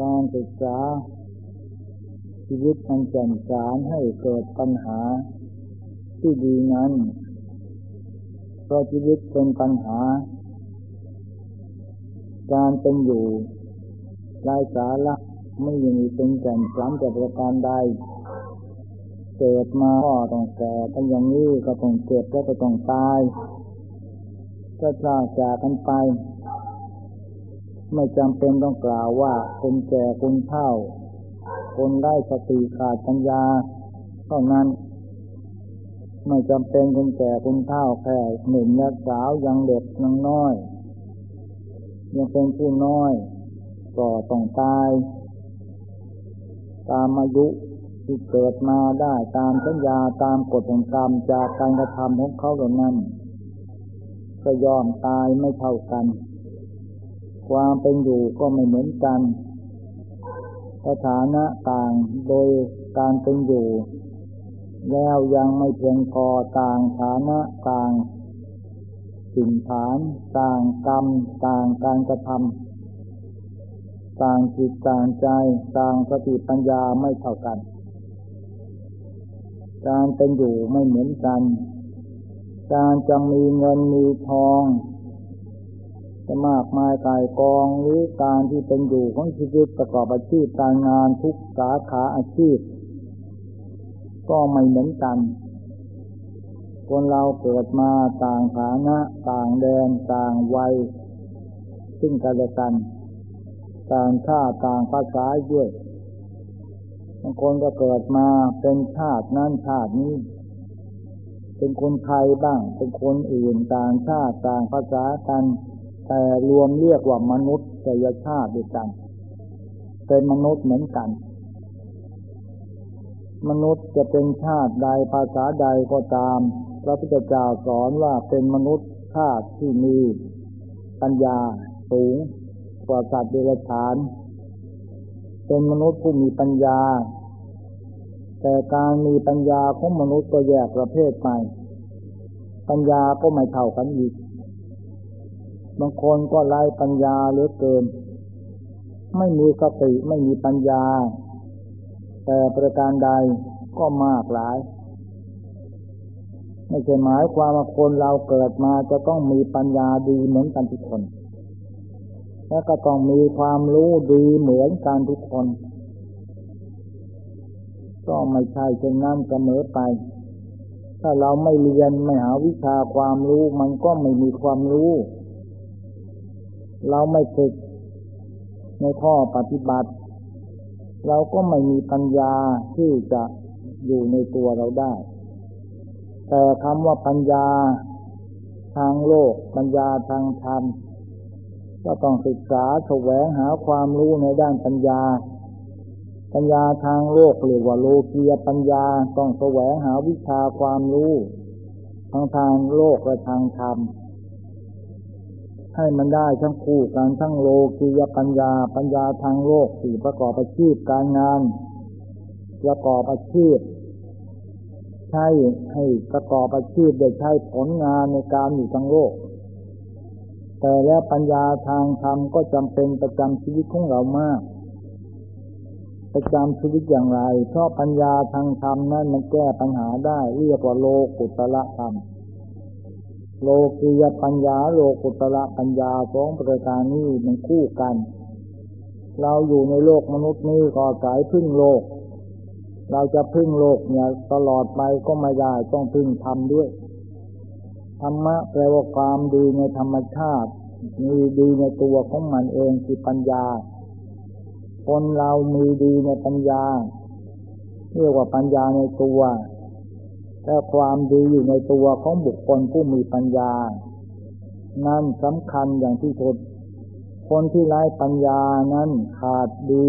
การศึกษา ชีวิตอันแจ่มสารให้เกิดปัญหาที่ดีนั้นเพราะชีวิตเป็นปัญหา การเป็นอยู่รายสาระไม่ยังมีเป็นแก่นสารจะประการใดเกิดมาก็ต้องแก่กันอย่างนี้ก็ต้องเจ็บแล้วก็ต้องตายก็จาจากกันไป ไม่จำเป็นต้องกล่าวว่าคนแก่คนเฒ่า คนได้สติขาดปัญญา เท่านั้น ไม่จำเป็นคนแก่คนเฒ่าแค่หนุ่มยักสาวยังเด็กยังน้อย ยังเป็นผู้น้อย ก็ต้องตาย ตามอายุที่เกิดมาได้ตามสัญญาตามกฎแห่งกรรมจากการกระทำของเขาเหล่านั้นก็ยอมตายไม่เท่ากัน ความเป็นอยู่ก็ไม่เหมือนกันสถานะต่างโดยการเป็นอยู่ แล้วยังไม่เพียงพอต่างฐานะต่างสิ่งฐานต่างกรรม ต่างการกระทำต่างจิตต่างใจ ต่างสติปัญญาไม่เท่ากัน การเป็นอยู่ไม่เหมือนกัน การจะมีเงินมีทอง จะมากมายกายกองหรือการที่เป็นอยู่ของชีวิตประกอบอาชีพการงานทุกสาขาอาชีพ ก็ไม่เหมือนกัน คนเราเกิดมาต่างฐานะต่างแดนต่างวัย ซึ่งกันและกัน ต่างชาติต่างภาษาด้วยบางคนก็เกิดมาเป็นชาตินั้นชาตินี้ เป็นคนไทยบ้าง เป็นคนอื่นต่างชาติต่างภาษากัน แต่รวมเรียกว่ามนุษย์จยชาติด้วยกัน เป็นมนุษย์เหมือนกัน มนุษย์จะเป็นชาติใดภาษาใดก็ตาม พระพุทธเจ้าสอนว่าเป็นมนุษย์ชาติที่มี ปัญญาสูงกว่าสัตว์เดรัจฉาน เป็นมนุษย์ผู้มีปัญญา แต่การมีปัญญาของมนุษย์ก็แยกประเภทไป ปัญญาก็ไม่เท่ากันอีก บางคนก็ไล่ปัญญาเหลือเกิน ไม่มีสติไม่มีปัญญา แต่ประการใดก็มากหลาย ไม่ใช่หมายความว่าคนเราเกิดมาจะต้องมีปัญญาดีเหมือนกันทุกคน และก็ต้องมีความรู้ดีเหมือนกันทุกคน ก็ไม่ใช่เช่นนั้นเสมอไปถ้าเราไม่เรียนไม่หาวิชาความรู้มันก็ไม่มีความรู้ เราไม่ฝึกในข้อปฏิบัติ เราก็ไม่มีปัญญาที่จะอยู่ในตัวเราได้ แต่คำว่าปัญญาทางโลก ปัญญาทางธรรมก็ต้องศึกษาแสวงหาความรู้ในด้านปัญญา ปัญญาทางโลกเรียกว่าโลกียปัญญาต้องแสวงหาวิชาความรู้ทางทางโลกและทางธรรม ให้มันได้ทั้งคู่กันทั้งโลกียปัญญา ปัญญาทางโลกสี่ประกอบอาชีพการงาน ประกอบอาชีพ ใช้ให้ประกอบอาชีพโดยใช้ผลงานในการอยู่ทางโลก แต่แล้วปัญญาทางธรรมก็จำเป็นประจำชีวิตของเรามาก ประจำชีวิตอย่างไร เพราะปัญญาทางธรรมนั้นมันแก้ปัญหาได้เรียกว่าโลกุตละธรรม โลกียปัญญาโลกุตละปัญญาสองประการนี้มันคู่กัน เราอยู่ในโลกมนุษย์นี้ก็สายพึ่งโลก เราจะพึ่งโลกเนี่ยตลอดไปก็ไม่ได้ต้องพึ่งธรรมด้วย ธรรมะแปลว่าความดีในธรรมชาติ มีดีในตัวของมันเองคือปัญญา คนเรามีดีในปัญญา เรียกว่าปัญญาในตัว แต่ความดีอยู่ในตัวของบุคคลผู้มีปัญญา นั่นสำคัญอย่างที่สุด คนที่ไร้ปัญญานั้นขาดดี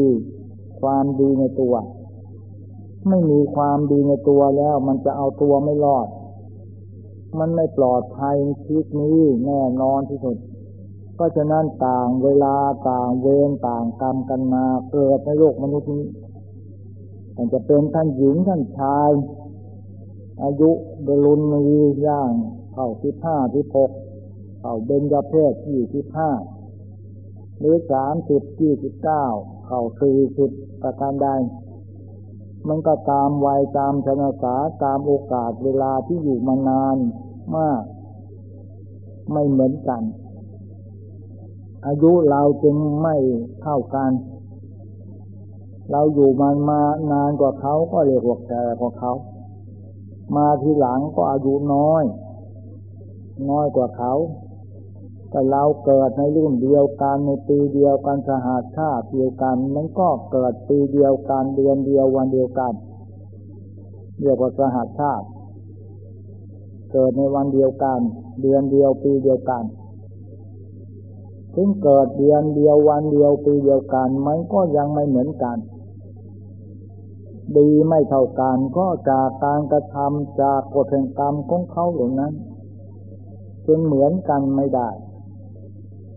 ความดีในตัว ไม่มีความดีในตัวแล้วมันจะเอาตัวไม่รอด มันไม่ปลอดภัยชีวิตนี้แน่นอนที่สุดเพราะฉะนั้นต่างเวลาต่างเวรต่างกรรมกันมาเกิดในโลกมนุษย์นี้มันจะเป็นท่านหญิงท่านชาย อายุเดรุนมีย่างเข้าที่ห้าที่หกเข้าเบญจเพศยี่สิบห้าหรือสามสิบยี่สิบเก้าเข้าสี่สิบประการใด มันก็ตามวัยตามชนะสาตามโอกาสเวลาที่อยู่มานานมาก ไม่เหมือนกัน อายุเราจึงไม่เท่ากัน เราอยู่มันมานานกว่าเขาก็เรียกว่าแก่กว่าเขา มาทีหลังก็อายุน้อย น้อยกว่าเขา แต่เราเกิดในรุ่นเดียวกันในปีเดียวกันสหาชาติเดียวกันมันก็เกิดปีเดียวกันเดือนเดียววันเดียวกันเรียกว่าสหาชาติ เกิดในวันเดียวกัน เดือนเดียวปีเดียวกันถึงเกิดเดือนเดียววันเดียวปีเดียวกันมันก็ยังไม่เหมือนกัน ดีไม่เท่ากันก็จากการกระทำจากกฎแห่งกรรมของเขาอย่านั้นจึงเหมือนกันไม่ได้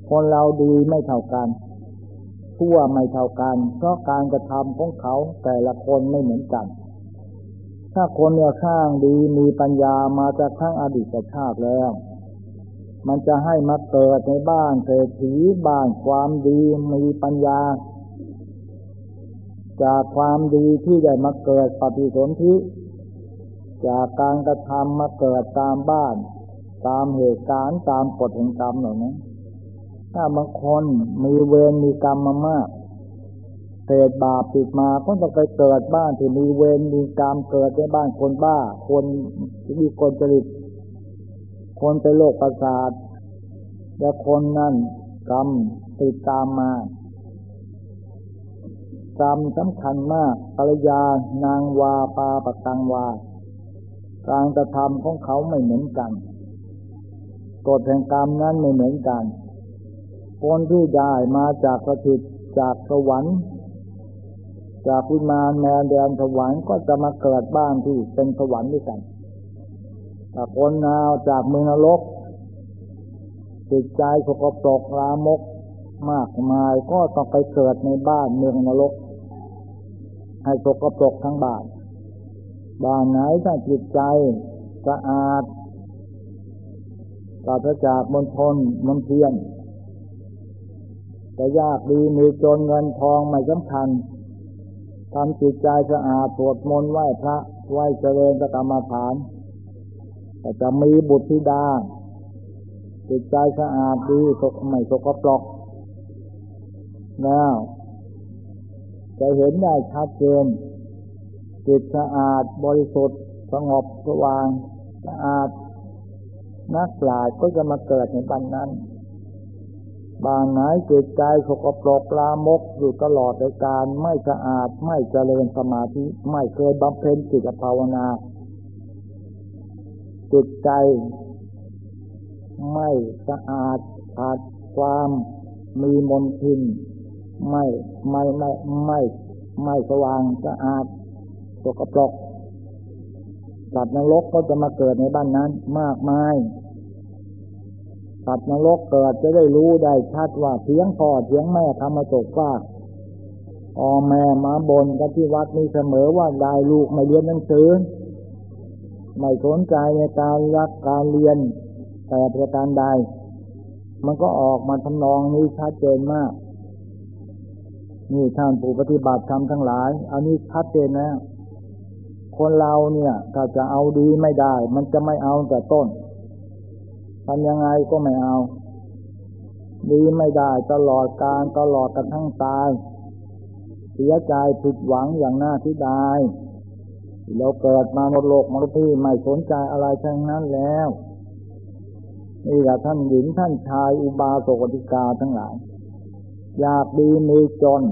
คนเราดีไม่เท่ากันชั่วไม่เท่ากัน เพราะการกระทำของเขาแต่ละคนไม่เหมือนกัน ถ้าคนเนี่ยข้างดีมีปัญญามาจากข้างอดีตชาติแล้ว มันจะให้มาเกิดในบ้านเศรษฐีบ้านความดีมีปัญญา จากความดีที่ได้มาเกิดปฏิสนธิจากการกระทำมาเกิดตามบ้าน ตามเหตุการณ์ตามกฎแห่งกรรมเหล่านั้นถ้าบางคนมีเวรมีกรรมมามากเศษบาปติดมาก็ต้องไปเกิดบ้านที่มีเวรมีกรรมเกิดในบ้านคนบ้า คนที่คนจริต คนเป็นโรคประสาท และคนนั้นกรรมติดตามมา กรรมสำคัญมากภรรยานางวาปาปตังวา การกระทำของเขาไม่เหมือนกันกฎแห่งกรรมนั้นไม่เหมือนกัน คนที่ได้มาจากสถิตจากสวรรค์ จากวิมานแมนแดนสวรรค์ก็จะมาเกิดบ้านที่เป็นสวรรค์ด้วยกันถ้าคนนาวจากเมืองนรกจิตใจสกปรกลามกมากมายก็ต้องไปเกิดในบ้านเมืองนรก ให้สกปรกทั้งบ้านบ้านไหนถ้าจิตใจสะอาดปราศจากมลทนมลเทียนจะยากดีมีจนเงินทองไม่สำคัญทำจิตใจสะอาดสวดมนต์ไหว้พระไหว้เจริญกรรมฐานแต่จะมีบุตรธิดา จิตใจสะอาดดีสกไม่สกปรกแล้ว จะเห็นได้ชัดเจนจิตสะอาดบริสุทธิ์สงบสว่างสะอาด นักปราชญ์ก็จะมาเกิดในปันนั้น บางไหนจิตใจสกปรกลามกอยู่ตลอดในการไม่สะอาดไม่เจริญสมาธิไม่เคยบำเพ็ญจิตภาวนา จิตใจไม่สะอาดขาดความมีมนทิน ไม่ไม่ไม่ไม่ไม่สว่างสะอาดสกปรกสัตว์นรกก็จะมาเกิดในบ้านนั้น มากมายสัตว์นรกเกิดจะได้รู้ได้ชัดว่าเสียงพ่อเสียงแม่ทำมาตกฟากพ่อแม่มาบนกันที่วัดนี้เสมอว่าได้ลูกไม่เรียนหนังสือไม่สนใจในการรักการเรียนแต่ประการใดมันก็ออกมาทำนองนี้ชัดเจนมาก นี่ท่านผู้ปฏิบัติธรรมทั้งหลาย อันนี้ชัดเจนนะ คนเราเนี่ย ถ้าจะเอาดีไม่ได้ มันจะไม่เอาแต่ต้นทำยังไงก็ไม่เอา ดีไม่ได้ตลอดการตลอดกระทั่งตาย เสียใจผิดหวังอย่างน่าที่ดายเราเกิดมาหมดโลกมรพี่ไม่สนใจอะไรทั้งนั้นแล้วนี่แหละท่านหญิงท่านชายอุบาสกติกาทั้งหลาย อยากดีมีจน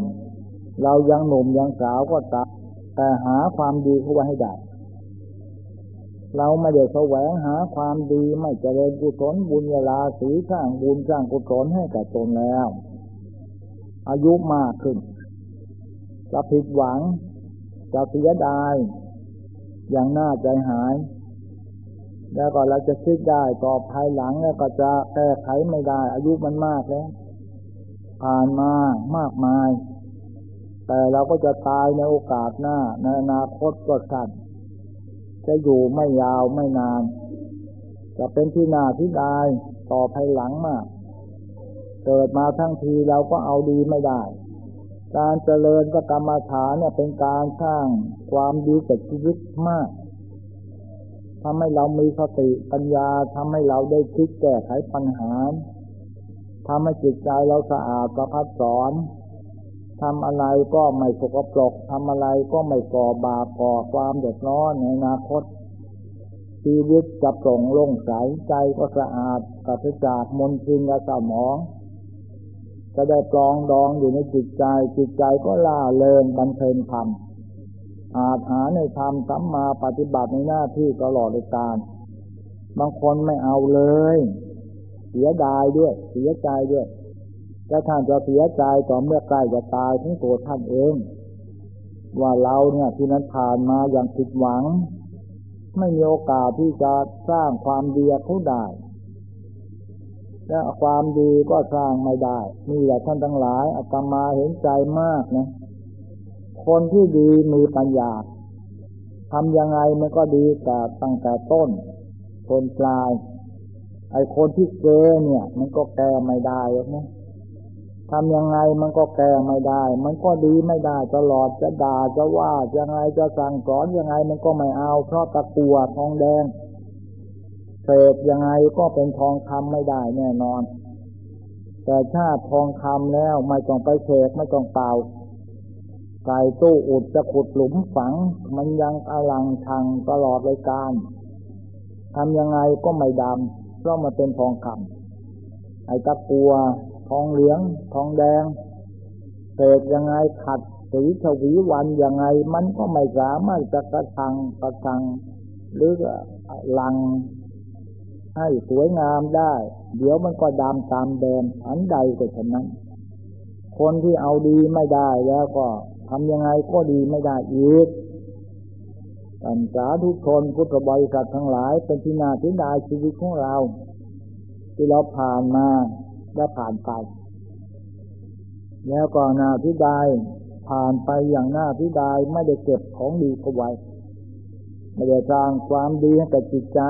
เรายังหนุ่มยังสาวก็ตามแต่หาความดีเข้าไว้ให้ได้ เราไม่ได้แสวงหาความดีไม่เจริญกุศลบุญเวลาสีสร้างบุญสร้างกุศลให้กับตนแล้ว อายุมากขึ้นจะผิดหวังจะเสียดาย อย่างน่าใจหาย แล้วก็เราจะคิดได้ต่อภายหลังแล้วก็จะแก้ไขไม่ได้ อายุมันมากแล้ว ผ่านมามากมาย แต่เราก็จะตายในโอกาสหน้า ในอนาคตก็สั้นจะอยู่ไม่ยาวไม่นาน จะเป็นที่นาที่ดายต่อภายหลังมาก เกิดมาทั้งทีเราก็เอาดีไม่ได้ การเจริญพระกรรมฐานเนี่ยเป็นการสร้างความดีกับชีวิตมากทำให้เรามีสติปัญญาทำให้เราได้คิดแก้ไขปัญหา ทำให้จิตใจเราสะอาดประพัดสอนทำอะไรก็ไม่สกปรกทำอะไรก็ไม่ก่อบาปก่อความเดือดร้อนในอนาคต ชีวิตจะโปร่งโล่งใสใจก็สะอาดปราศจากมลทินและสมอง จะได้ปลองดองอยู่ในจิตใจ จิตใจก็ล่าเริงบันเทิงธรรมอาจหาในธรรมสัมมาปฏิบัติในหน้าที่ตลอดเลยการ บางคนไม่เอาเลย เสียดายด้วย เสียใจด้วยแต่ท่านจะเสียใจต่อเมื่อใกล้จะตายทั้งตัวท่านเอง ว่าเราเนี่ยที่นั้นผ่านมาอย่างผิดหวัง ไม่มีโอกาสที่จะสร้างความดีเขาได้และความดีก็สร้างไม่ได้นี่แหละท่านทั้งหลายอาตมาเห็นใจมากนะคนที่ดีมีปัญญาทำยังไงมันก็ดีแต่ตั้งแต่ต้นจนปลาย ไอ้คนที่เกเนี่ย มันก็แก้ไม่ได้หรอกนะทำยังไงมันก็แก้ไม่ได้ มันก็ดีไม่ได้ตลอดจะด่าจะว่ายังไงจะสั่งสอนยังไงมันก็ไม่เอาเพราะตะกัวทองแดงเศษยังไงก็เป็นทองคำไม่ได้แน่นอน แต่ชาติทองคำแล้วไม่ต้องไปเศษไม่ต้องเป่าไก่ตู้อุดจะขุดหลุมฝัง มันยังอลังทังตลอดเลยการทำยังไงก็ไม่ดำ เพราะมันเป็นทองคำไอ้ตะกัว ทองเหลือง ทองแดงเศษยังไงขัดสีชวีวันยังไง มันก็ไม่สามารถจะกระชังกระชัง หรือลัง ให้สวยงามได้ เดี๋ยวมันก็ดำตามแดนอันใดก็ฉะนั้น คนที่เอาดีไม่ได้แล้วก็ทำยังไงก็ดีไม่ได้อีก ตันสาทุกคนพุทธบริษัททั้งหลาย เป็นที่นาที่ได้ชีวิตของเรา ที่เราผ่านมาและผ่านไป แล้วก็น้าที่ใดผ่านไปอย่างหน้าที่ใดไม่ได้เก็บของดีเอาไว้ไม่ได้สร้างความดีให้กับจิตใจ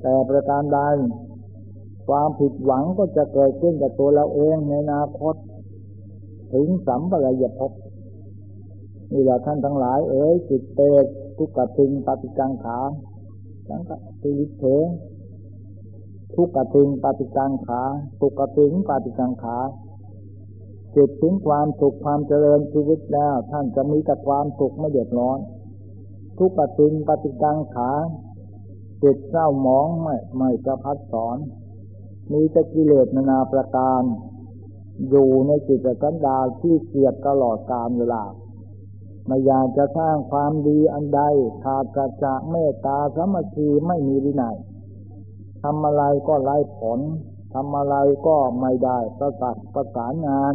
แต่ประการใดความผิดหวังก็จะเกิดขึ้นกับตัวเราเองในอนาคต ถึงสัมปรายภพ นี่แหละท่านทั้งหลาย เอ๋ยจิตเตทุกขติงปฏิจังขาสังกติวิเถทุกขติงปฏิกังขาสุกขติงปฏิกังขาจิตถึงความสุขความเจริญชีวิตแล้ว ท่านจะมีแต่ความสุขไม่เดือดร้อน ทุกขติงปฏิกังขาจิตเศร้าหมองไม่ไม่สะพัดสอน มีแต่กิเลสนานาประการ อยู่ในจิตสันดาที่เสียดตลอดกาลเวลา ไม่อยากจะสร้างความดีอันใดขาดกระจากเมตตาสมัคคีไม่มีวินัยทำอะไรก็ไร้ผลทำอะไรก็ไม่ได้ประสานประสานงาน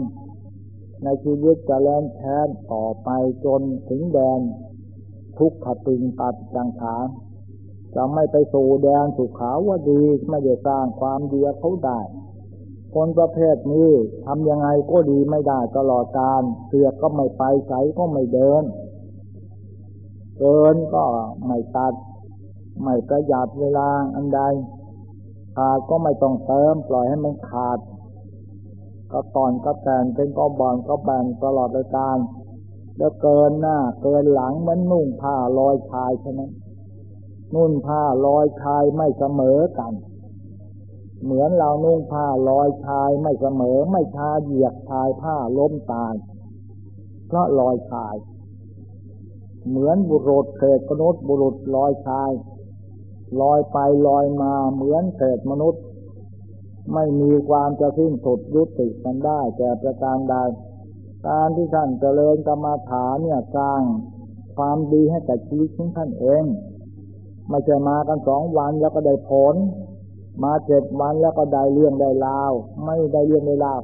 ในชีวิตจะแล่นแทนต่อไปจนถึงแดน ทุกขติงตัดจังขาจะไม่ไปสู่แดนสุขาวดีไม่ได้สร้างความดีเขาได้ คนประเภทนี้ทำยังไงก็ดีไม่ได้ตลอดการเสือก็ไม่ไปใสก็ไม่เดิน เกินก็ไม่ตัด ไม่ประหยัดเวลาอันใด ขาดก็ไม่ต้องเติม ปล่อยให้มันขาด ก็ตอนก็แตนเป็นก็บอนก็แบ่งตลอดเลยการ แล้วเกินหน้า เกินหลังมันนุ่งผ้าลอยชายใช่ไหมนุ่นผ้าลอยชายไม่เสมอกัน เหมือนเรานุ่งผ้าลอยชายไม่เสมอไม่ชาเหยียบชายผ้าล้มตายเพราะลอยชาย เหมือนบุรุษเศษมนุษย์บุรุษลอยชาย ลอยไปลอยมาเหมือนเศษมนุษย์ ไม่มีความจะสิ้นสุดยุติกันได้แต่ประการใดการที่ท่านเจริญกรรมาฐานเนี่ยสร้างความดีให้กับชีวิตของท่านเอง ไม่ใช่มากันสองวันแล้วก็ได้ผล มาเจ็ดวันแล้วก็ได้เรื่องได้ราว ไม่ได้เรื่องได้ราว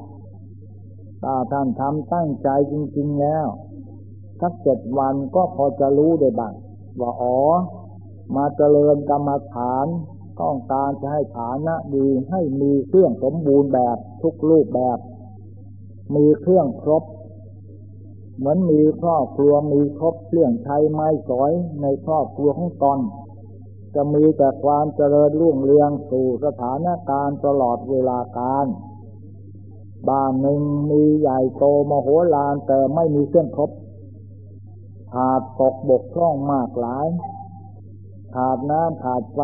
ถ้าท่านทำตั้งใจจริง ๆแล้วสักเจ็ดวันก็พอจะรู้ได้บ้างว่าอ๋อ มาเจริญกรรมฐานต้องการจะให้ฐานะดีให้มีเครื่องสมบูรณ์แบบทุกรูปแบบ มีเครื่องครบ เหมือนมีครอบครัวมีครบเครื่องใช้ไม้สอยในครอบครัวของตน จะมีแต่ความเจริญรุ่งเรืองสู่สถานการณ์ตลอดเวลาการบ้านหนึ่งมีใหญ่โตมโหฬารแต่ไม่มีเครื่องครบขาดตกบกพร่องมากหลาย ขาดน้ำขาดไฟ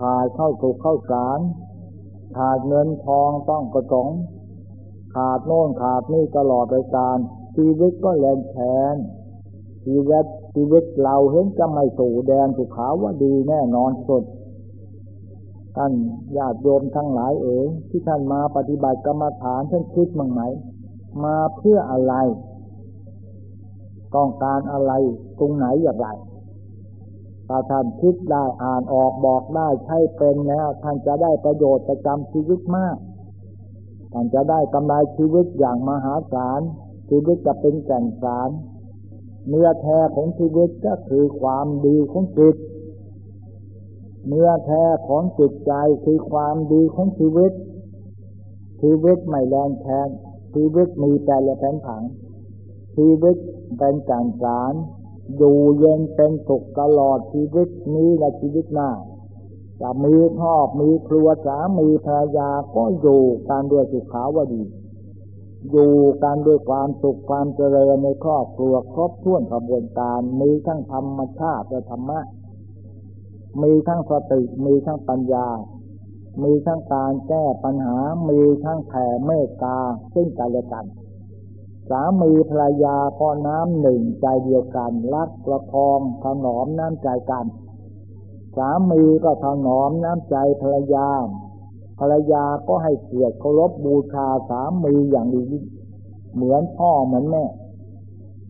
ขาดเข้าถูกเข้าสาร ขาดเงินทองต้องกระสงขาดโน่นขาดนี่ตลอดรายการชีวิตก็แรงแทนชีวิต ชีวิตเราเห็นจะไม่สู่แดนสุขาว่าดีแน่นอนสุดท่านญาติโยมทั้งหลายเอ๋ยที่ท่านมาปฏิบัติกรรมฐานท่านคิดมั้งไหม มาเพื่ออะไร ต้องการอะไรตรงไหนอย่างไรถ้าท่านคิดได้อ่านออกบอกได้ใช้เป็นแล้วท่านจะได้ประโยชน์ประจำชีวิตมาก ท่านจะได้กำไรชีวิตอย่างมหาศาลชีวิตจะเป็นแก่นสาร เนื้อแท้ของชีวิตก็คือความดีของจิต เนื้อแท้ของจิตใจคือความดีของชีวิต ชีวิตไม่แรงแทนชีวิตมีแต่ละแผนผัง ชีวิตเป็นการสารอยู่เย็นเป็นสุขตลอดชีวิตนี้และชีวิตหน้าจะมีครอบมีครัวสามีภรรยาก็อยู่การด้วยสุขาวดี อยู่การด้วยความสุขความเจริญในครอบครัวครบถ้วนกระบวนการมีทั้งธรรมชาติและธรรมะ มีทั้งสติมีทั้งปัญญา มีทั้งการแก้ปัญหา มีทั้งแผ่เมตตาซึ่งกันและกัน สามีภรรยาพอน้ำหนึ่งใจเดียวกัน รักประคองถนอมน้ำใจกัน สามีก็ถนอมน้ำใจภรรยา ภรรยาก็ให้เกียรติเคารพบูชาสามีอย่างดีเหมือนพ่อเหมือนแม่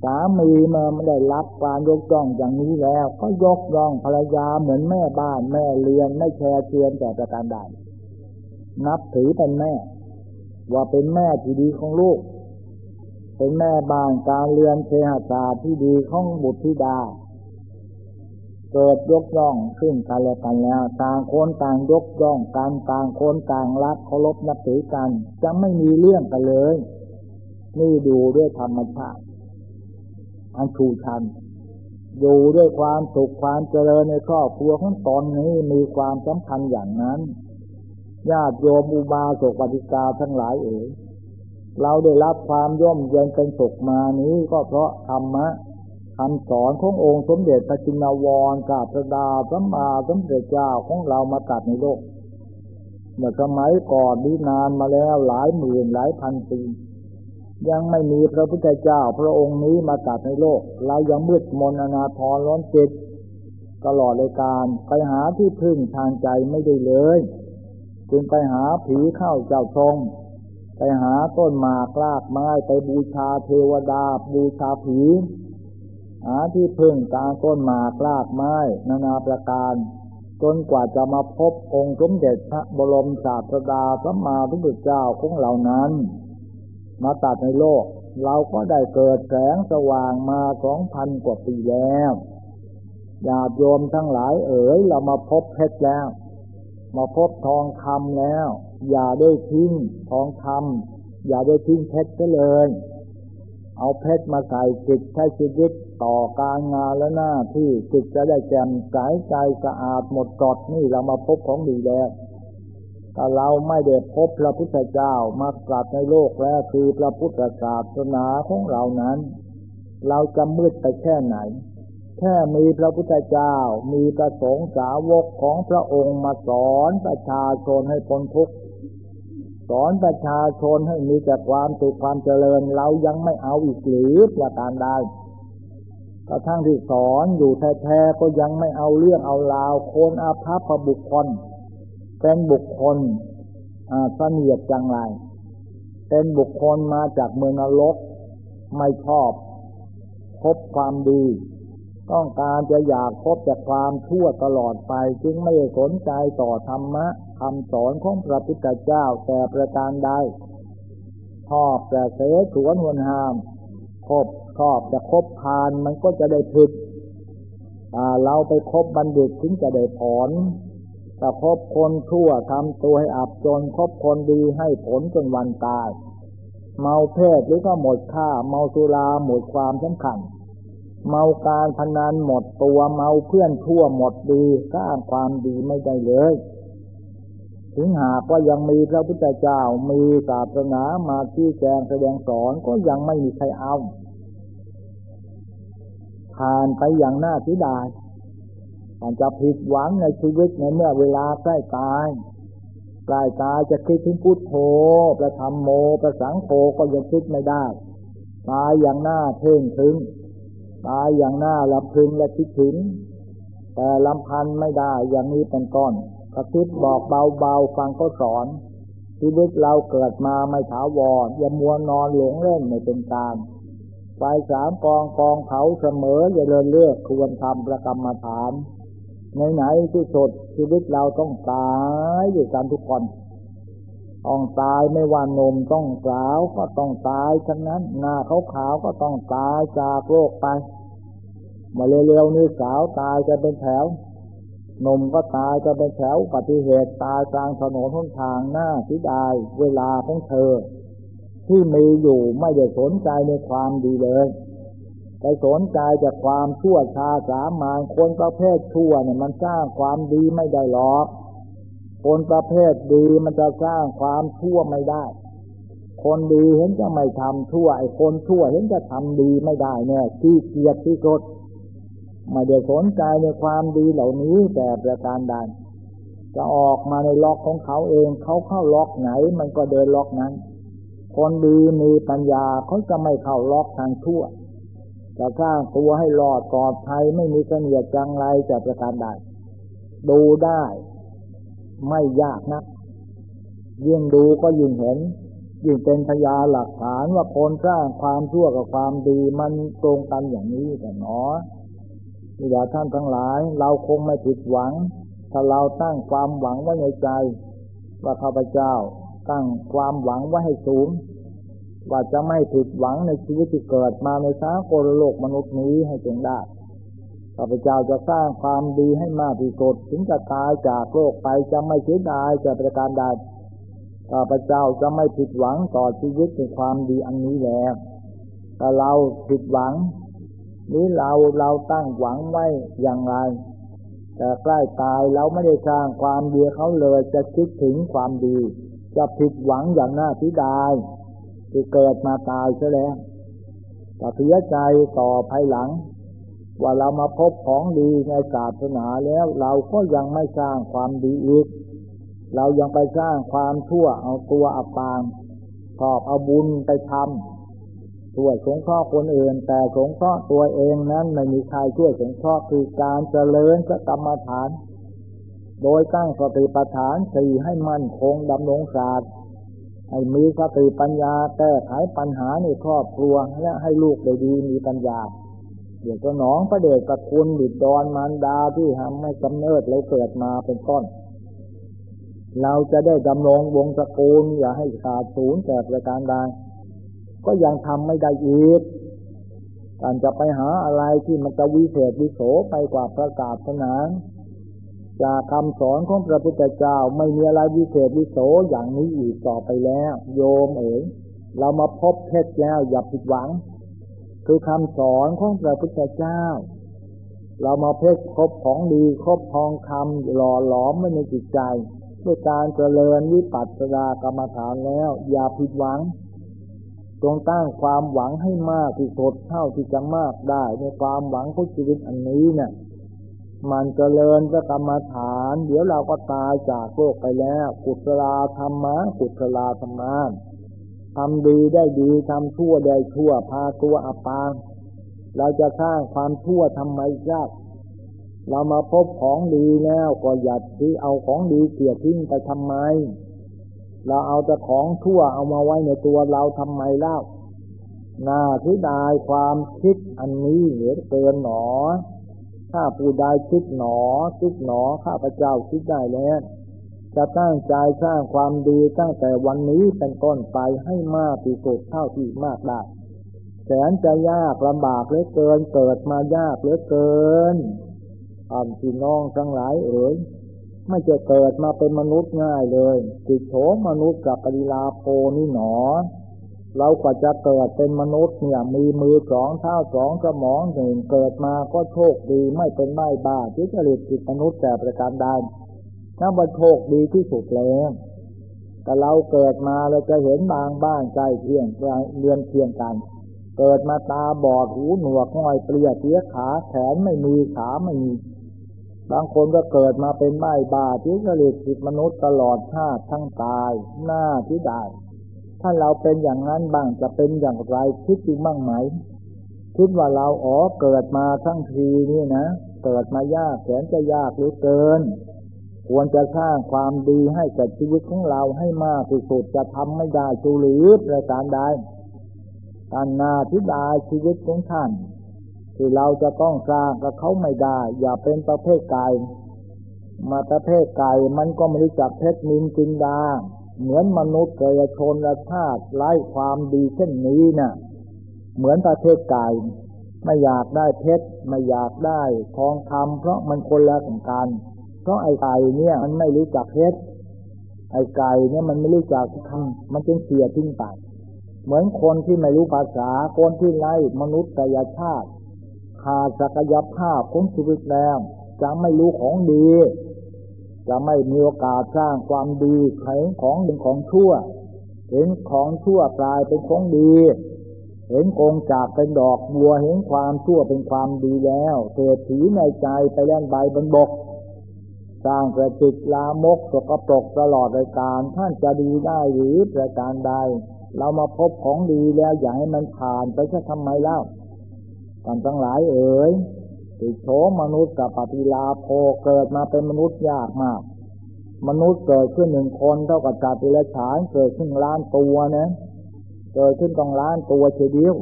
สามีมาไม่ได้รับการยกย่องอย่างนี้แล้ว ก็ยกย่องภรรยาเหมือนแม่บ้านแม่เรือนไม่แคร์เชือนแต่ประการใดนับถือเป็นแม่ ว่าเป็นแม่ที่ดีของลูก เป็นแม่บ้านการเรือนเคหศาสตร์ที่ดีของบุตรธิดา เกิดยกย่องขึ้นกันแล้วกันแล้ว ต่างคนต่างยกย่องกันต่างคนต่างรักเคารพนับถือกัน จะไม่มีเรื่องกันเลย นี่ดูด้วยธรรมชาติอันชูชันอยู่ด้วยความสุขความเจริญในครอบครัวของตอนนี้มีความสำคัญอย่างนั้นญาติโยมอุบาสกปฏิกาทั้งหลายเอ๋ยเราได้รับความย่อมเย็นเป็นสุขมานี้ก็เพราะธรรมะ คำสอนขององค์สมเด็จพระจินวรกาพระดาสัมมาสัมพุทธเจ้าของเรามาตัดในโลก เมื่อสมัยก่อนนี้นานมาแล้วหลายหมื่นหลายพันปียังไม่มีพระพุทธเจ้าพระองค์นี้มาตัดในโลก เรายังมืดมนอนาทรร้อนจิตตลอดเลยการไปหาที่พึ่งทางใจไม่ได้เลยจึงไปหาผีเข้าเจ้าทรงไปหาต้นหมากลากไม้ไปบูชาเทวดาบูชาผี หาที่พึ่งกลางต้นหมากลากไม้นานาประการจนกว่าจะมาพบองค์สมเด็จพระบรมศาสดาสัมมาสัมพุทธเจ้าของเหล่านั้น มาตัดในโลก เราก็ได้เกิดแสงสว่างมาสองพันกว่าปีแล้วญาติโยมทั้งหลายเอ๋ยเรามาพบเพชรแล้ว มาพบทองคำแล้ว อย่าได้ทิ้งทองคำอย่าได้ทิ้งเพชรก็เลย เอาเพชรมาใส่จิตใช้ชีวิตต่อการงานและหน้าที่จิตจะได้แจ่มใสใจสะอาดหมดจดนี่เรามาพบของดีแล้วถ้าเราไม่ได้พบพระพุทธเจ้ามาตรัสในโลกแล้วคือพระพุทธศาสนาของเรานั้น เราจะมืดไปแค่ไหน แค่มีพระพุทธเจ้ามีประสงค์สาวกของพระองค์มาสอนประชาชนให้พ้นทุกข์ สอนประชาชนให้มีแต่ความสุขความเจริญ เรายังไม่เอาอีกหรือประการใดกระทั่งที่สอนอยู่แท้ๆก็ยังไม่เอาเรื่องเอาราวโคนอาภัพบุคคล เป็นบุคคลเสนียดจังไรเป็นบุคคลมาจากเมืองนรกไม่ชอบ พบความดี ต้องการจะอยากพบแต่ความชั่วตลอดไป จึงไม่สนใจต่อธรรมะ คำสอนของพระพุทธเจ้าแต่ประการใดชอบแต่เสสวนหวนหามคบชอบจะคบพานมันก็จะได้ผิดเราไปคบบัณฑิตถึงจะได้ผลถ้าคบคนชั่วทำตัวให้อับจนคบคนดีให้ผลจนวันตาย เมาเพศหรือก็หมดค่า เมาสุราหมดความสำคัญ เมาการพนันหมดตัวเมาเพื่อนชั่วหมดดีสร้างความดีไม่ได้เลย ถึงหากว่ายังมีพระพุทธเจ้ามีศาสนามาที่แจงแสดงสอนก็ยังไม่มีใครเอาผ่านไปอย่างน่าเสียดายมันจะผิดหวังในชีวิตในเมื่อเวลาใกล้ตายใกล้ตายจะคิดถึงพุทโธประธรรมโมประสังโฆก็ยังคิดไม่ได้ ตายอย่างหน้าเพ่งถึง ตายอย่างหน้าลับพึงและคิดถึง แต่ลำพันไม่ได้อย่างนี้เป็นต้น ระคิดบอกเบาๆฟังก็สอน ชีวิตเราเกิดมาไม่ถาวรอย่ามัวนอนหลงเล่นไม่เป็นการไฟสามกองกองเผาเสมออย่าเลินเลือกควรทำประกรรมฐานในไหนที่สุดชีวิตเราต้องตายอยู่กันทุกคนต้องตายไม่ว่านมต้องสาวก็ต้องตายฉะนั้นหน้าขาขาวก็ต้องตายจากโลกไปมาเร็วๆนี้สาวตายจะเป็นแถว นมก็ตายจะเป็นแถวปฏิเหตุตายกลางถนนทุนทางหน้าที่ดายเวลาของเธอ ที่มีอยู่ไม่ได้สนใจในความดีเลยไปสนใจจากความชั่วชาสามานคนประเภทชั่วเนี่ยมันสร้างความดีไม่ได้หรอก คนประเภทดีมันจะสร้างความชั่วไม่ได้ คนดีเห็นจะไม่ทำชั่วไอ้คนชั่วเห็นจะทำดีไม่ได้เนี่ยที่เกียรติที่สุด ไม่ได้สนใจในความดีเหล่านี้แต่ประการใดจะออกมาในล็อกของเขาเองเขาเข้าล็อกไหน มันก็เดินล็อกนั้น คนดีมีปัญญาเขาจะไม่เข้าล็อกทางชั่วจะสร้างตัวให้รอดปลอดภัยไม่มีเสนียดจังไรจะประการใดดูได้ ไม่ยากนักยิ่งดูก็ยิ่งเห็น ยิ่งเป็นพยานหลักฐานว่าคนสร้างความชั่วกับความดีมันตรงกันอย่างนี้แต่เนาะ นี่แหละท่านทั้งหลาย เราคงไม่ผิดหวัง ถ้าเราตั้งความหวังไว้ในใจ ว่าข้าพเจ้า ตั้งความหวังไว้ให้สูง ว่าจะไม่ผิดหวังในชีวิตที่เกิดมาในสากลโลกมนุษย์นี้ให้จงได้ข้าพเจ้าจะสร้างความดีให้มากที่สุดถึงจะตายจากโลกไปจะไม่เสียดายจะประการใดข้าพเจ้าจะไม่ผิดหวังต่อชีวิตในความดีอันนี้แล้วแต่เราผิดหวัง นี้เราเราตั้งหวังไว้อย่างไร แต่ใกล้ตายเราไม่ได้สร้างความดีเขาเลยจะคิดถึงความดี จะผิดหวังอย่างน่าทิดายที่เกิดมาตายซะแล้วแต่เสียใจต่อภายหลัง ว่าเรามาพบของดีในศาสนาแล้วเราก็ยังไม่สร้างความดีอีก เรายังไปสร้างความชั่วเอาตัวอับปางชอบเอาบุญไปทำ ช่วยสงเคราะห์คนอื่น แต่สงเคราะห์ตัวเองนั้นไม่มีใครช่วยสงเคราะห์คือการเจริญสกรรมฐาน โดยตั้งสติปัฏฐานสี่ให้มั่นคงดำรงศาสตร์ให้มีสติปัญญาแก้ไขปัญหาในครอบครัวและให้ลูกได้ดีมีปัญญาเดี๋ยวก็น้องพระเดชกับคุณบิดดอนมารดาที่ทำให้กำเนิดเราเกิดมาเป็นต้น เราจะได้ดำรงวงศกูลอย่าให้ขาดศูนย์แต่ประการใด ก็ยังทำไม่ได้อีกการจะไปหาอะไรที่มันจะวิเศษวิโสไปกว่าประกาศนานจากคำสอนของพระพุทธเจ้าไม่มีอะไรวิเศษวิโสอย่างนี้อีกต่อไปแล้ว โยมเอ๋ยเรามาพบเพชรแล้วอย่าผิดหวัง คือคำสอนของพระพุทธเจ้า เรามาเพชรครบของดีครบทองคำหล่อหลอมไม่ในจิตใจด้วยการเจริญวิปัสสนากรรมฐานแล้ว อย่าผิดหวัง จงตั้งความหวังให้มากที่สุดเท่าที่จะมากได้ ในความหวังของชีวิตอันนี้เนี่ยมันเจริญพระกรรมฐาน เดี๋ยวเราก็ตายจากโลกไปแล้วกุศลธรรมะกุศลธรรมะทำดีได้ดีทำชั่วได้ชั่วพาตัวอัปางเราจะสร้างความชั่วทำไมยากเรามาพบของดีแล้วก็อย่าที่เอาของดีเกี่ยทิ้งไปทำไม เราเอาแต่ของชั่วเอามาไว้ในตัวเราทำไมเล่าน่าที่ดายความคิดอันนี้เหลือเกินหนอ ถ้าผู้ใดคิดหนอ คิดหนอข้าพเจ้าคิดได้แล้ว จะตั้งใจสร้างความดีตั้งแต่วันนี้เป็นต้นไปให้มากที่สุดเท่าที่มากได้แสนจะยากลำบากเหลือเกินเกิดมายากเหลือเกินอ่านพี่น้องทั้งหลายเอ๋ย ไม่จะเกิดมาเป็นมนุษย์ง่ายเลยจิตโฉมนุษย์กับปริลาโพนี่หนอ เราก็จะเกิดเป็นมนุษย์เนี่ย มีมือสองเท้าสองสมองหนึ่งเกิดมาก็โชคดีไม่เป็นไม่บ้าที่จะหลุดจิตมนุษย์แต่ประการใดนับว่าโชคดีที่สุดแล้วแต่เราเกิดมาเราจะเห็นบางบ้านใกล้เคียงเรียนเคียงกัน เกิดมาตาบอดหูหนวกห้อยเปลี่ยเสียขาแขนไม่มีขาไม่มี บางคนก็เกิดมาเป็นใบบาที่กลิจิตมนุษย์ตลอดชาติทั้งตายหน้าที่ได้ถ้าเราเป็นอย่างนั้นบ้างจะเป็นอย่างไรคิดดูบ้างไหม คิดว่าเราอ๋อเกิดมาทั้งทีนี่นะ เกิดมายากแสนจะยากหรือเกิน ควรจะสร้างความดีให้แก่ชีวิตของเราให้มากที่สุดจะทำไม่ได้ชูหรือประการใดการนาทิดาชีวิตของท่าน ที่เราจะต้องสร้างกับเขาไม่ได้ อย่าเป็นประเภทไก่มาประเภทไก่มันก็ไม่รู้จักเพชรนินจินดา เหมือนมนุษย์เกยชนและชาติไร้ความดีเช่นนี้นะ่ะ เหมือนประเภทไก่ไม่อยากได้เพชรไม่อยากได้ทองคำเพราะมันคนละกันพราะไอ้ไก่เนี่ยมันไม่รู้จักเพชรไอ้ไก่เนี่ยมันไม่รู้จักทำมันจึงเสียทิ้งไปเหมือนคนที่ไม่รู้ภาษาคนที่ไร้มนุษยชาติ ขาดศักยภาพของชีวิตแล้วจะไม่รู้ของดี จะไม่มีโอกาสสร้างความดีเห็นของเป็นของชั่ว เห็นของชั่วกลายเป็นของดี เห็นกงจากเป็นดอกบัวเห็นความชั่วเป็นความดีแล้วเศรษฐีในใจไปเล่นใบบนบกสร้างกระจิตลามกสกปรกตลอดรายการท่านจะดีได้หรือประการใด เรามาพบของดีแล้วอย่าให้มันผ่านไปจะทำไมเล่า กันทั้งหลายเอ๋ยติโฉมนุษย์กับปฏิลาโพเกิดมาเป็นมนุษย์ยากมาก มนุษย์เกิดขึ้นหนึ่งคนเท่ากับจัติละฉานเกิดขึ้นล้านตัวนะเกิดขึ้นต้องล้านตัวเฉยเดียว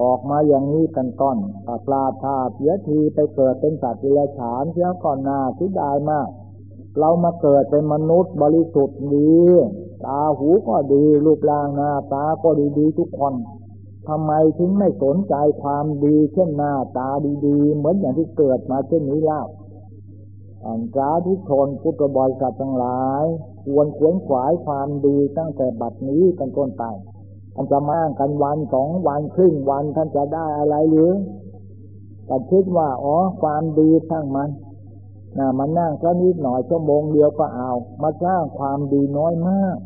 ออกมาอย่างนี้กันต้นปลาธาเสียทีไปเกิดเป็นสัตว์ดิลฉานเสียก่อนหน้าที่ได้มาก เรามาเกิดเป็นมนุษย์บริสุทธิ์ดี ตาหูก็ดี รูปร่างหน้าตาก็ดีดีทุกคน ทำไมถึงไม่สนใจความดีเช่นหน้าตาดีๆ เหมือนอย่างที่เกิดมาเช่นนี้แล้วอันจ้าทุกชนพุทธบริษัททั้งหลาย ควรขวนขวายความดีตั้งแต่บัดนี้เป็นต้นไปท่านจะมากันวันสองวันครึ่งวันท่านจะได้อะไรหรือแต่คิดว่าอ๋อความดีสร้งมันนะมันนั่งแค่นิดหน่อยชั่วโมงเดียวก็เอา มาสร้างความดีน้อยมาก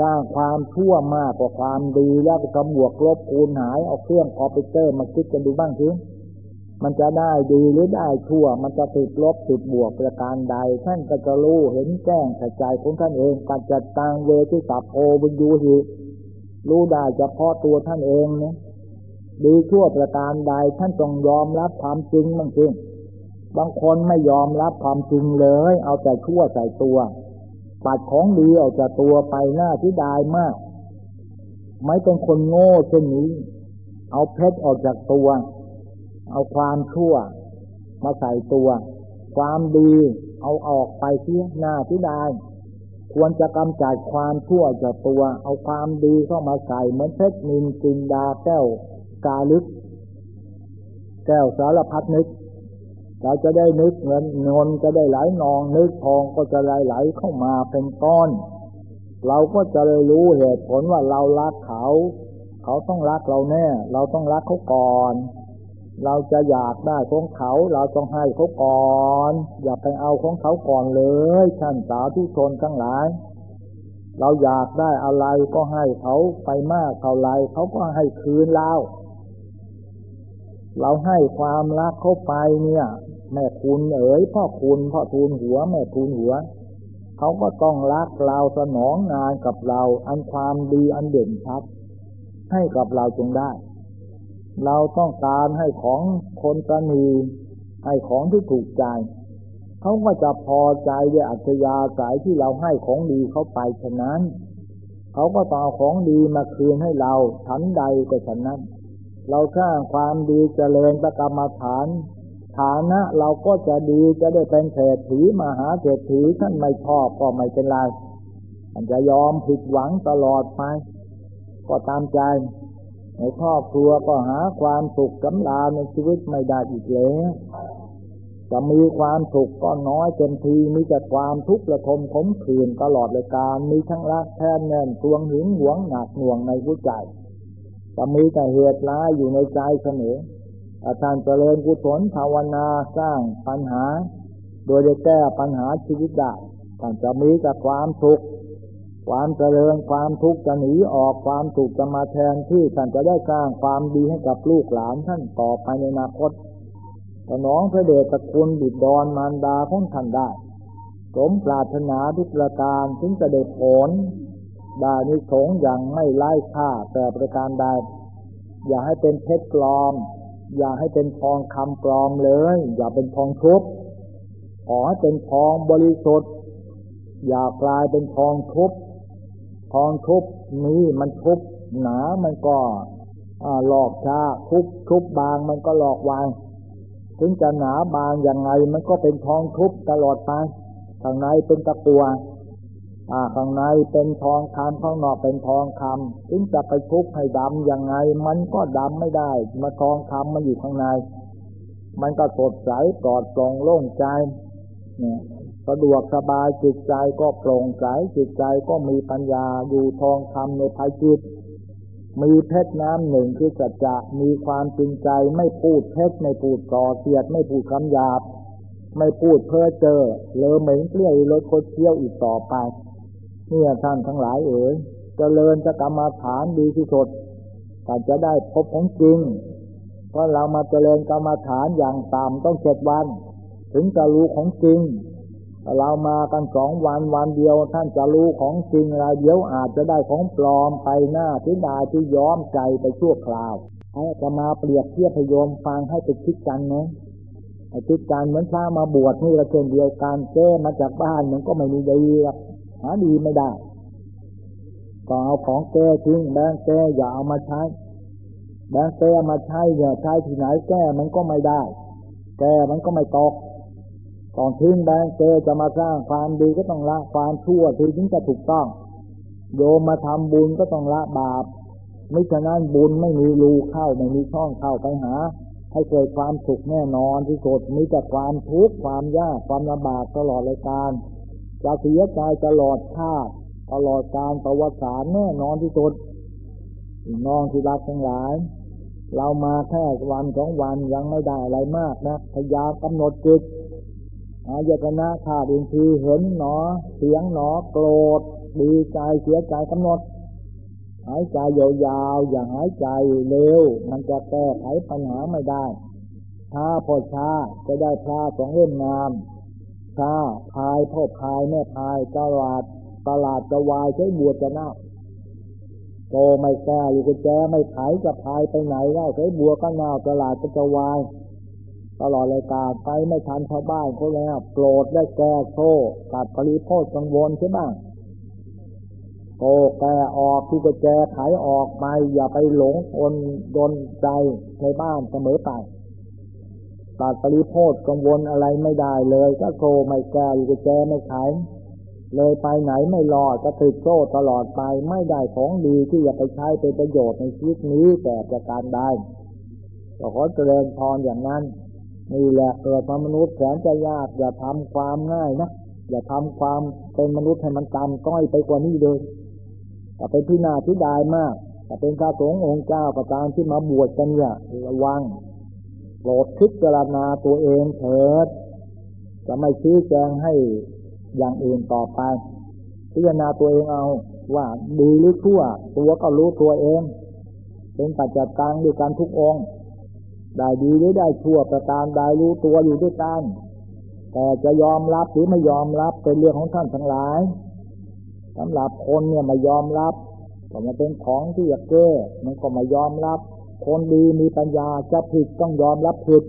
สร้างความชั่วมากกว่าความดีแล้วก็บวกลบคูณหายเอาเครื่องคอมพิวเตอร์มาคิดกันดูบ้างสิมันจะได้ดีหรือได้ชั่ว มันจะติดลบติดบวกประการใด ท่านก็จะรู้เห็นแจ้งใจของท่านเองปัจจตังเวทิสัพโอบุญยูหิรู้ได้เฉพาะตัวท่านเองนะดีชั่วประการใดท่านต้องยอมรับความจริงบ้างทีบางคนไม่ยอมรับความจริงเลย เอาแต่ชั่วใส่ตัว ปัดของดีออกจากตัวไปหน้าที่ได้มาก ไม่เป็นคนโง่เช่นนี้ เอาเพชรออกจากตัว เอาความชั่ว มาใส่ตัว ความดีเอาออกไปเสียหน้าที่ได้ควรจะกำจัดความชั่วจากตัว เอาความดีเข้ามาใส่เหมือนเพชรนินจินดาแก้วกาลึก แก้วสารพัดนึก เราจะได้นึกเงินเงินจะได้ไหลนอง นึกทองก็จะไหลไหลเข้ามาเป็นก้อน เราก็จะเลยรู้เหตุผลว่าเรารักเขา เขาต้องรักเราแน่ เราต้องรักเขาก่อน เราจะอยากได้ของเขา เราต้องให้เขาก่อน อย่าไปเอาของเขาก่อนเลยท่านสาธุชนทั้งหลาย เราอยากได้อะไรก็ให้เขาไปมากเท่าไรเขาก็ให้คืนเราเราให้ความรักเขาไปเนี่ย แม่คุณเอ๋ยพ่อคุณพ่อทูลหัว แม่ทูลหัว เขาก็ต้องรักเราสนองงานกับเรา อันความดีอันเด่นชัด ให้กับเราจงได้ เราต้องการให้ของคนตนีให้ของที่ถูกใจ เขาก็จะพอใจด้วยอัจยาสายที่เราให้ของดีเขาไปฉะนั้น เขาก็ต้องเอาของดีมาคืนให้เราฉันใดก็ฉะนั้นเราสร้างความดีเจริญประกรรมฐาน ฐานะเราก็จะดีจะได้เป็นเศรษฐีมหาเศรษฐีท่านไม่ชอบก็ไม่เป็นไรมันจะยอมผิดหวังตลอดไป ก็ตามใจ ในครอบครัวก็หาความสุขกำลาในชีวิตไม่ได้อีกแล้วจะมีความสุขก็น้อยเต็มทีมีแต่ความทุกข์ระทมขมขื่นตลอดเลยการมีทั้งรักแท้แน่นทวงหึงหวงหนักหน่วงในหัวใจจะมีแต่เหตุร้ายอยู่ในใจเสมอ อาจารย์เจริญกุศลภาวนาสร้างปัญหา โดยจะแก้ปัญหาชีวิตได้ท่านจะมีแต่ความทุกข์ความเจริญความทุกข์จะหนีออกความทุกจะมาแทนที่ท่านจะได้สร้างความดีให้กับลูกหลานท่านต่อไปในอนาคตสนองพระเดชะคุณบิดดอนมารดาของท่านได้สมปรารถนาทุกประการถึงจะได้ผลได้นิสงอย่างไม่ไร้ค่าแต่ประการใดอย่าให้เป็นเพชรปลอม อย่าให้เป็นทองคำปลอมเลย อย่าเป็นทองทุบขอให้เป็นทองบริสุทธิ์ อย่ากลายเป็นทองทุบทองทุบนี้มันทุบหนามันก็หลอกช้าทุบทุบบางมันก็หลอกวางถึงจะหนาบางอย่างไงมันก็เป็นทองทุบตลอดไปข้างในเป็นตะกัว อ่าข้างในเป็นทองคำข้างนอกเป็นทองคำถึงจะไปทุบให้ดำยังไง มันก็ดำไม่ได้ มาทองคำมันอยู่ข้างใน มันก็สดใสปลอดโปร่งโล่งใจเนี่ยสะดวกสบายจิตใจก็โปร่งใสจิตใจก็มีปัญญาอยู่ทองคำในภายจิต มีเพชรน้ำหนึ่งคือสัจจะมีความจริงใจไม่พูดเพชรไม่พูดต่อเสียดไม่พูดคำหยาบ ไม่พูดเพ้อเจอเลอเหม็นเกลี้ยวรถโคเที่ยวอีกต่อไป เนี่ยท่านทั้งหลายเอ๋ยจเจริญจะกรรมาฐานดีที่สุดถ้าจะได้พบของจริง เพราะเรามาเจริญกรรมาฐานอย่างต่ำต้องเจ็ดวัน ถึงจะรู้ของจริง เรามากันสองวันวันเดียวท่านจะรู้ของจริงอะไรเดี๋ยวอาจจะได้ของปลอมไปหน้าที่ดาที่ย้อมใจไปชั่วคราวให้จะมาเปรียบเทียบพยมฟังให้ไปคิดกันนะไอ้คิดกันเหมือนพระมาบวชนี่ก็เช่นเดียวกันแก้มาจากบ้านมันก็ไม่มีดีห หาดีไม่ได้ ก็เอาของแก้ทิ้งแบงแก้อย่าเอามาใช้แบงแก้มาใช้อย่าใช้ที่ไหนแก้มันก็ไม่ได้ แก้มันก็ไม่ตกต้องทิ้งแบงเกจะมาสร้างความดีก็ต้องละความชั่วที่ถึงจะถูกต้อง โยมมาทำบุญก็ต้องละบาปไม่ฉะนั้นบุญไม่มีรูเข้าไม่มีช่องเข้าไปหา ให้เกิดความสุขแน่นอนที่สุดมีแต่ความทุกข์ความยากความลำบากตลอดรายการ จะเสียใจตลอดชาติตลอดการประวัติศาสตร์แน่นอนที่สุดน้องที่รักทั้งหลาย เรามาแค่วันสองวันยังไม่ได้อะไรมากนะพยายามกำหนดจิตอายตนะธาตุอินทรีย์เห็นหนอ เสียงหนอโกรธดีใจเสียใจกำหนด หายใจยาวๆอย่าหายใจเร็ว มันจะแก้ไขปัญหาไม่ได้ช้าพอช้าจะได้พาสองเล่มงาม ช้าพายพ่อพายแม่พายตลาดตลาดจะวายใช้บัวจะน่าโตไม่แก้อยู่กุญแจไม่ไขจะพายไปไหนแล้วใช้บัวก็น่าตลาดก็จะวายตลอดรายการไปไม่ทันชาวบ้านเขาแล้วโกรธได้แก้โซ่ตัดปริโภคกังวลใช่ไหมโกแก้ออกที่จะแก้ไขออกไปอย่าไปหลงอนดนใจในบ้านเสมอไป ตัดปริโภคกังวลอะไรไม่ได้เลย ก็โกไม่แก้อยู่แก้ไม่ไขเลยไปไหนไม่รอดจะติดโซ่ตลอดไปไม่ได้ของดีที่จะไปใช้เป็นประโยชน์ในชีวิตนี้แต่จะการได้ก็ขอเจริญพรอย่างนั้นนี่แหละเกิดมามนุษย์แสนจะยากอย่าทำความง่ายนะอย่าทำความเป็นมนุษย์ให้มันตามก้อยไปกว่านี้เลยแต่เป็นที่นาที่ดายมากแต่เป็นพระสงฆ์องค์เจ้าประการที่มาบวชกันเนี่ยระวัง รดคิดเจรณาตัวเองเถิด จะไม่ชี้แจงให้อย่างอื่นต่อไป พิจารณาตัวเองเอาว่าดีหรือชั่ว ตัวก็รู้ตัวเอง เป็นปัจจัยกลางด้วยกันทุกองได้ดีหรือได้ชั่วประการใดรู้ตัวอยู่ด้วยกันแต่จะยอมรับหรือไม่ยอมรับเป็นเรื่องของท่านทั้งหลายสำหรับคนเนี่ยไม่ยอมรับก็มันเป็นของที่อยากแก้มันก็ไม่ยอมรับ คนดีมีปัญญาจะผิดต้องยอมรับผิด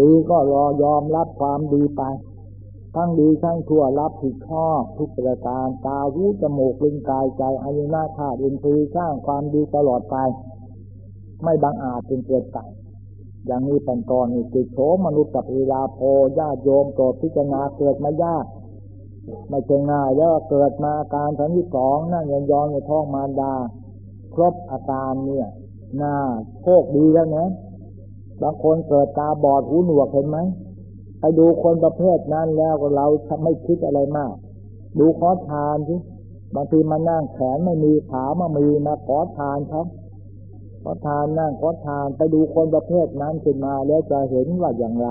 ดีก็รอยอมรับความดีไป ทั้งดีทั้งชั่วรับผิดชอบทุกประการตาหูจมูกลิ้นกายใจอายุนาธาตุอินทรีย์สร้างความดีตลอดไป ไม่บังอาจเป็นเกิดไปอย่างนี้เป็นตอนนี้ติโฉมนุษย์กับเวลาโพญาโยมโกรธพิจารณาเกิดมายากไม่ใช่ง่ายแล้วเกิดมาการทั้งที่สองนั่งยองยองในท้องมารดา ครบอาการเนี่ย น่าโชคดีแล้วนะบางคนเกิดตาบอดหูหนวกเห็นไหมไปดูคนประเภทนั้นแล้วเราไม่คิดอะไรมาก ดูขอทานสิบางทีมานั่งแขนไม่มีขามามีมาขอทานครับ ขอทานนั่งขอทานไปดูคนประเภทนั้นขึ้นมาแล้วจะเห็นว่าอย่างไร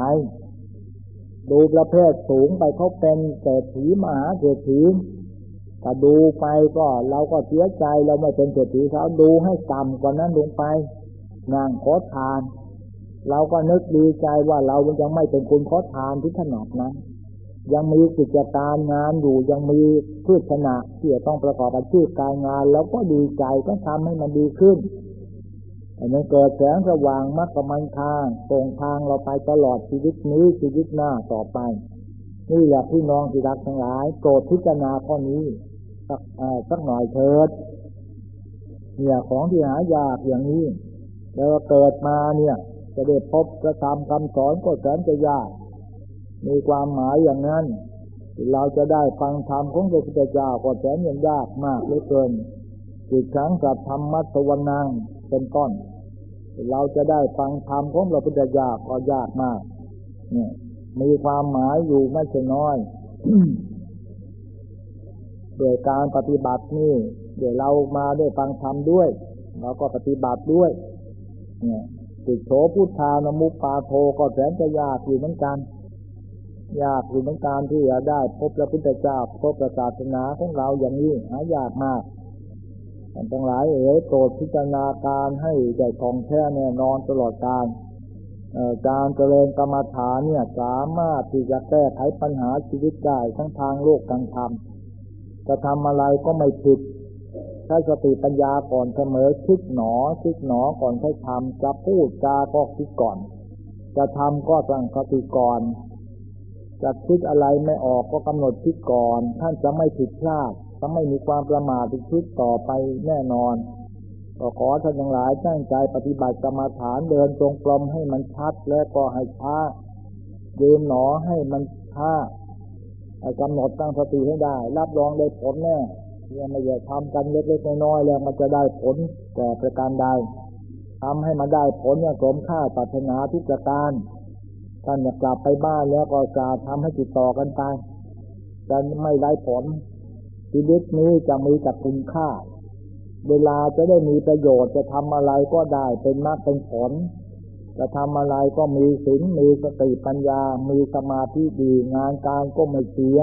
ดูประเภทสูงไปเขาเป็นเศรษฐีมหาเศรษฐี ถ้าดูไปก็เราก็เสียใจเราไม่เป็นเศรษฐีเขาดูให้ต่ำกว่านั้นลงไปนางขอทาน เราก็นึกดีใจว่าเรายังไม่เป็นคนขอทานที่ขนาดนั้น ยังมีกิจการงานอยู่ยังมีพืชชนะที่จะต้องประกอบอาชีพการงาน แล้วก็ดีใจก็ทำให้มันดีขึ้นอันนี้เกิดแสงสว่างมรรคมันทางส่งทางเราไปตลอดชีวิตนี้ชีวิตหน้าต่อไป นี่แหละพี่น้องที่รักทั้งหลายโปรดพิจารณาข้อนี้ สักสักหน่อยเถิดเนี่ยของที่หายากอย่างนี้ แล้วเกิดมาเนี่ย จะได้พบกระทำคำสอนก็แสนจะยาก มีความหมายอย่างนั้น เราจะได้ฟังธรรมของพระพุทธเจ้าก็แสนยังยากมากเหลือเกินจิตครั้งกับธรรมมัตสวนังเป็นต้นเราจะได้ฟังธรรมของพระพุทธเจ้าก็ยากมาก เนี่ย มีความหมายอยู่ไม่ใช่น้อย โดยการปฏิบัตินี่เดี๋ยวเรามาด้วยฟังธรรมด้วยเราก็ปฏิบัติด้วย เนี่ยติดโฉพุทธานมุปปาโทก็แสนจะยากอยู่เหมือนกันยากอยู่เหมือนกันที่จะได้พบพระพุทธเจ้าพบพระศาสนาของเราอย่างนี้หายากมากท่านทั้งหลายเอ๋ยโปรดพิจารณาการให้ใหญ่ของแท้แน่นอนตลอดการการเจริญกรรมฐานเนี่ยสามารถที่จะแก้ไขปัญหาชีวิตได้ทั้งทางโลกทางธรรม จะทำอะไรก็ไม่ผิดใช้สติปัญญาก่อนเสมอคิดหนอคิดหนอก่อนใช้ทำจะพูดจาก็คิดก่อน จะทำก็สั่งสติก่อนจะคิดอะไรไม่ออกก็กำหนดคิดก่อน ท่านจะไม่ผิดพลาดจะไม่มีความประมาทที่คิดต่อไปแน่นอนก็ขอท่านทั้งหลายตั้งใจปฏิบัติกรรมฐานเดินตรงกลมให้มันชัดและก็ให้ช้ายืนหนอให้มันช้า กำหนดตั้งสติให้ได้ รับรองได้ผลแน่ยังไม่อยากทำกันเล็กๆน้อยๆแล้วมันจะได้ผลแต่ประการใดทำให้มันได้ผลอย่างสมค่าปรารถนาทุกประการท่านกลับไปบ้านแล้วก็จะทำให้ติดต่อกันไปจะไม่ได้ผลชีวิตนี้จะมีแต่คุณค่า เวลาจะได้มีประโยชน์จะทำอะไรก็ได้เป็นมากเป็นผล จะทำอะไรก็มีศีลมีสติปัญญา มีสมาธิดีงานการก็ไม่เสีย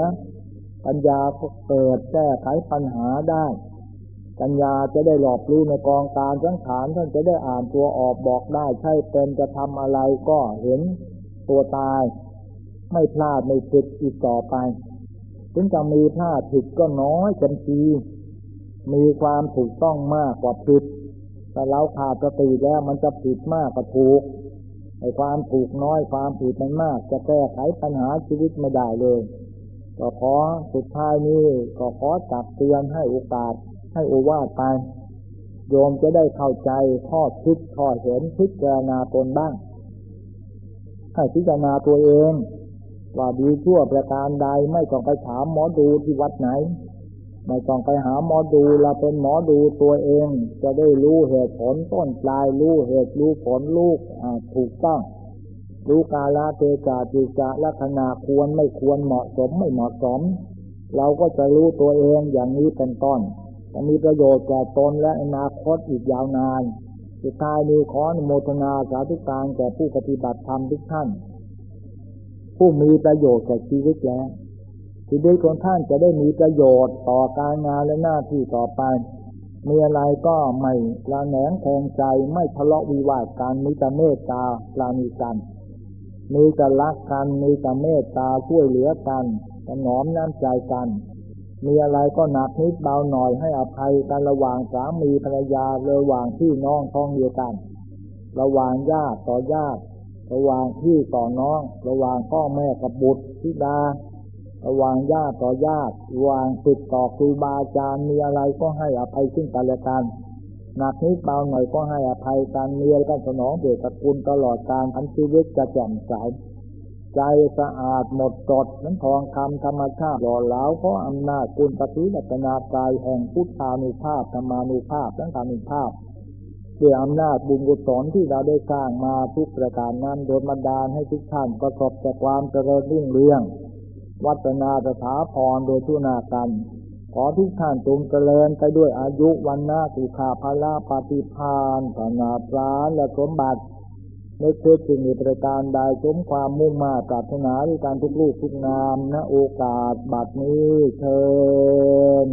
ปัญญาก็เกิดแก้ไขปัญหาได้ ปัญญาจะได้หลอบรู้ในกองการสังขารท่านจะได้อ่านตัวออกบอกได้ ใช่เป็นจะทำอะไรก็เห็นตัวตาย ไม่พลาดไม่ผิดอีกต่อไปถึงจะมีพลาดผิดก็น้อยกันทีมีความถูกต้องมากกว่าผิดแต่เราขาดสติแล้วมันจะผิดมากกว่าถูก ไอ้ความถูกน้อยความผิดมันมาก จะแก้ไขปัญหาชีวิตไม่ได้เลย ก็ขอสุดท้ายนี้ก็ขอจักเตือนให้โอกาสให้โอวาทไป โยมจะได้เข้าใจข้อคิดข้อเห็นพิจารณาตนบ้างให้พิจารณาตัวเอง ว่าดีชั่วประการใดไม่ต้องไปถามหมอดูที่วัดไหน ไม่ต้องไปหาหมอดูเราเป็นหมอดูตัวเอง จะได้รู้เหตุผลต้นปลายรู้เหตุรู้ผลลูกถูกต้องรู้กาลเทศะจิจะลักษณะควรไม่ควรเหมาะสมไม่เหมาะสม เราก็จะรู้ตัวเองอย่างนี้เป็นต้นจะมีประโยชน์แก่ตนและอนาคตอีกยาวนาน สุดท้ายนี้ขออนุโมทนาสาธุการแก่ผู้ปฏิบัติธรรมทุกท่าน ผู้มีประโยชน์แก่ชีวิตแล้ว ชีวิตของท่านจะได้มีประโยชน์ต่อการงานและหน้าที่ต่อไป มีอะไรก็ไม่ละแหนงแทงใจไม่ทะเลาะวิวาทกันมีแต่เมตตาปราณีกัน มีแต่รักกันมีแต่เมตตาช่วยเหลือกันถนอมน้ำใจกัน มีอะไรก็หนักนิดเบาหน่อยให้อภัยกันระหว่างสามีภรรยาระหว่างพี่น้องท้องเดียวกัน ระหว่างญาติต่อญาติ ระหว่างพี่ต่อน้อง ระหว่างพ่อแม่กับบุตรธิดา วางญาติต่อญาติวางติดต่อครูบาอาจารย์มีอะไรก็ให้อภัยซึ่งกันและกันหนักนิดเบาหน่อยก็ให้อภัยกันเมีอะไรก็สนองเดชตระกูลตลอดการทั้งชีวิตจะแจ่มใสใจสะอาดหมดจดนั้นทองคำธรรมชาติหล่อเหลาเพราะอำนาจกุลปฏิบัตินากายแห่งพุทธานุภาพธรรมานุภาพทั้งธรรมุภาพด้วยอำนาจบุญกุศลที่เราได้สร้างมาทุกประการนั้นโดยบันดาลให้ทุกท่านประสบแต่ความเจริญรุ่งเรือง วัฒนาสถาพรโดยทุนากัน ขอทุกท่านจงเจริญไปด้วยอายุวันนาสุขาภลาปฏิพานปนาปราและสมบัติในเพื่อจึงมีประการใดสมความมุ่งมาปรารถนาด้วยการทุกลูกทุกนามณโอกาสบัดนี้เชิญ